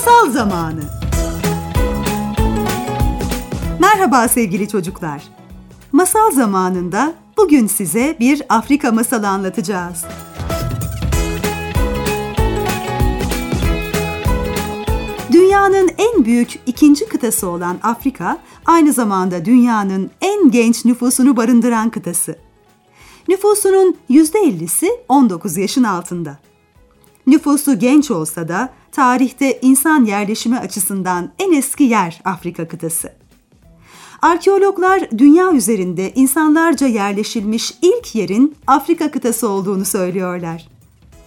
Masal Zamanı Merhaba sevgili çocuklar. Masal zamanında bugün size bir Afrika masalı anlatacağız. Dünyanın en büyük ikinci kıtası olan Afrika, aynı zamanda dünyanın en genç nüfusunu barındıran kıtası. Nüfusunun %50'si 19 yaşın altında. Nüfusu genç olsa da tarihte insan yerleşimi açısından en eski yer Afrika kıtası. Arkeologlar dünya üzerinde insanlarca yerleşilmiş ilk yerin Afrika kıtası olduğunu söylüyorlar.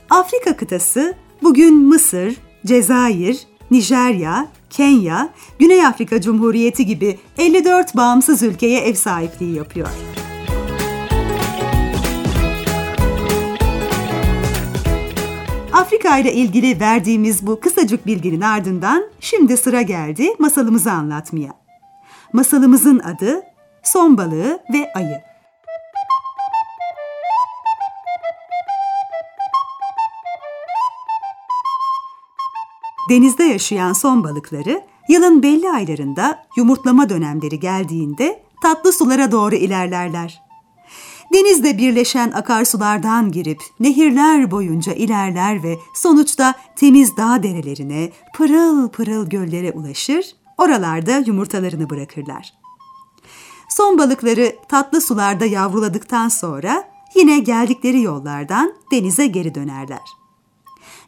Afrika kıtası bugün Mısır, Cezayir, Nijerya, Kenya, Güney Afrika Cumhuriyeti gibi 54 bağımsız ülkeye ev sahipliği yapıyor. Afrika ile ilgili verdiğimiz bu kısacık bilginin ardından şimdi sıra geldi masalımızı anlatmaya. Masalımızın adı Son Balığı ve Ayı. Denizde yaşayan son balıkları yılın belli aylarında yumurtlama dönemleri geldiğinde tatlı sulara doğru ilerlerler. Denizde birleşen akarsulardan girip nehirler boyunca ilerler ve sonuçta temiz dağ derelerine, pırıl pırıl göllere ulaşır, oralarda yumurtalarını bırakırlar. Son balıkları tatlı sularda yavruladıktan sonra yine geldikleri yollardan denize geri dönerler.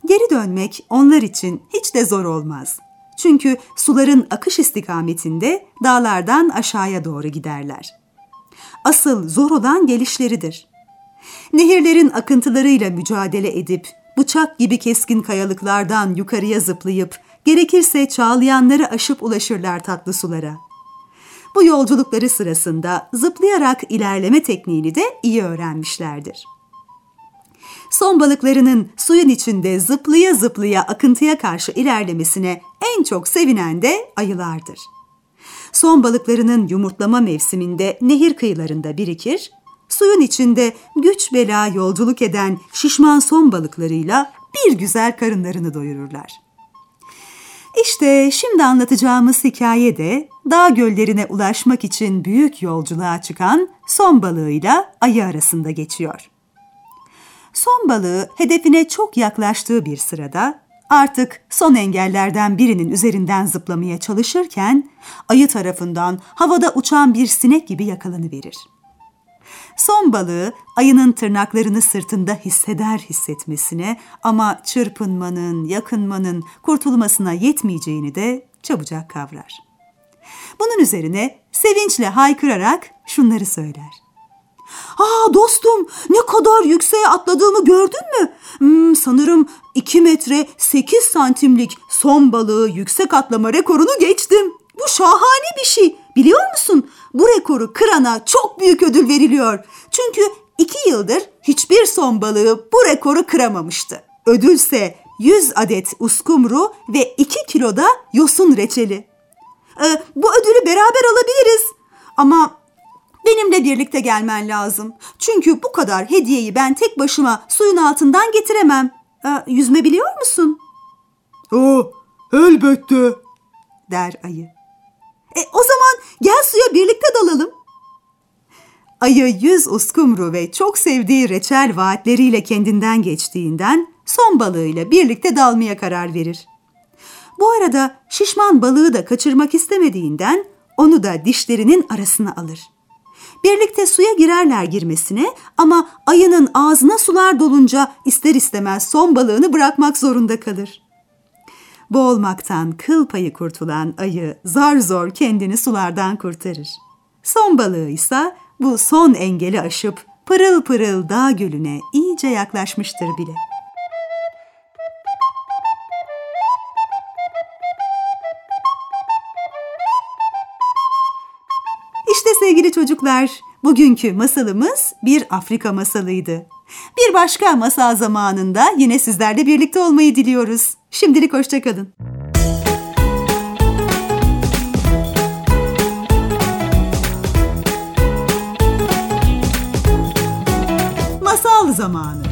Geri dönmek onlar için hiç de zor olmaz. Çünkü suların akış istikametinde dağlardan aşağıya doğru giderler. Asıl zor olan gelişleridir. Nehirlerin akıntılarıyla mücadele edip bıçak gibi keskin kayalıklardan yukarıya zıplayıp gerekirse çağlayanları aşıp ulaşırlar tatlı sulara. Bu yolculukları sırasında zıplayarak ilerleme tekniğini de iyi öğrenmişlerdir. Son balıklarının suyun içinde zıplaya zıplaya akıntıya karşı ilerlemesine en çok sevinen de ayılardır. Son balıklarının yumurtlama mevsiminde nehir kıyılarında birikir, suyun içinde güç bela yolculuk eden şişman son balıklarıyla bir güzel karınlarını doyururlar. İşte şimdi anlatacağımız hikaye de dağ göllerine ulaşmak için büyük yolculuğa çıkan son balığıyla ayı arasında geçiyor. Son balığı hedefine çok yaklaştığı bir sırada artık son engellerden birinin üzerinden zıplamaya çalışırken ayı tarafından havada uçan bir sinek gibi yakalanıverir. Son balığı ayının tırnaklarını sırtında hisseder hissetmesine ama çırpınmanın, yakınmanın kurtulmasına yetmeyeceğini de çabucak kavrar. Bunun üzerine sevinçle haykırarak şunları söyler. Aa dostum ne kadar yükseğe atladığımı gördün mü? Hmm, sanırım 2 metre 8 santimlik son balığı yüksek atlama rekorunu geçtim. Bu şahane bir şey. Biliyor musun? Bu rekoru kırana çok büyük ödül veriliyor. Çünkü iki yıldır hiçbir son balığı bu rekoru kıramamıştı. Ödülse 100 adet uskumru ve 2 kiloda yosun reçeli. Ee, bu ödülü beraber alabiliriz. Ama benimle birlikte gelmen lazım. Çünkü bu kadar hediyeyi ben tek başıma suyun altından getiremem. Ee, yüzme biliyor musun? Oh, elbette, der ayı. E, o zaman gel suya birlikte dalalım. Ayı yüz uskumru ve çok sevdiği reçel vaatleriyle kendinden geçtiğinden son balığıyla birlikte dalmaya karar verir. Bu arada şişman balığı da kaçırmak istemediğinden onu da dişlerinin arasına alır. Birlikte suya girerler girmesine ama ayının ağzına sular dolunca ister istemez son balığını bırakmak zorunda kalır. Boğulmaktan kıl payı kurtulan ayı zar zor kendini sulardan kurtarır. Son balığı ise bu son engeli aşıp pırıl pırıl dağ gölüne iyice yaklaşmıştır bile. Sevgili çocuklar, bugünkü masalımız bir Afrika masalıydı. Bir başka masal zamanında yine sizlerle birlikte olmayı diliyoruz. Şimdilik hoşçakalın. Masal zamanı.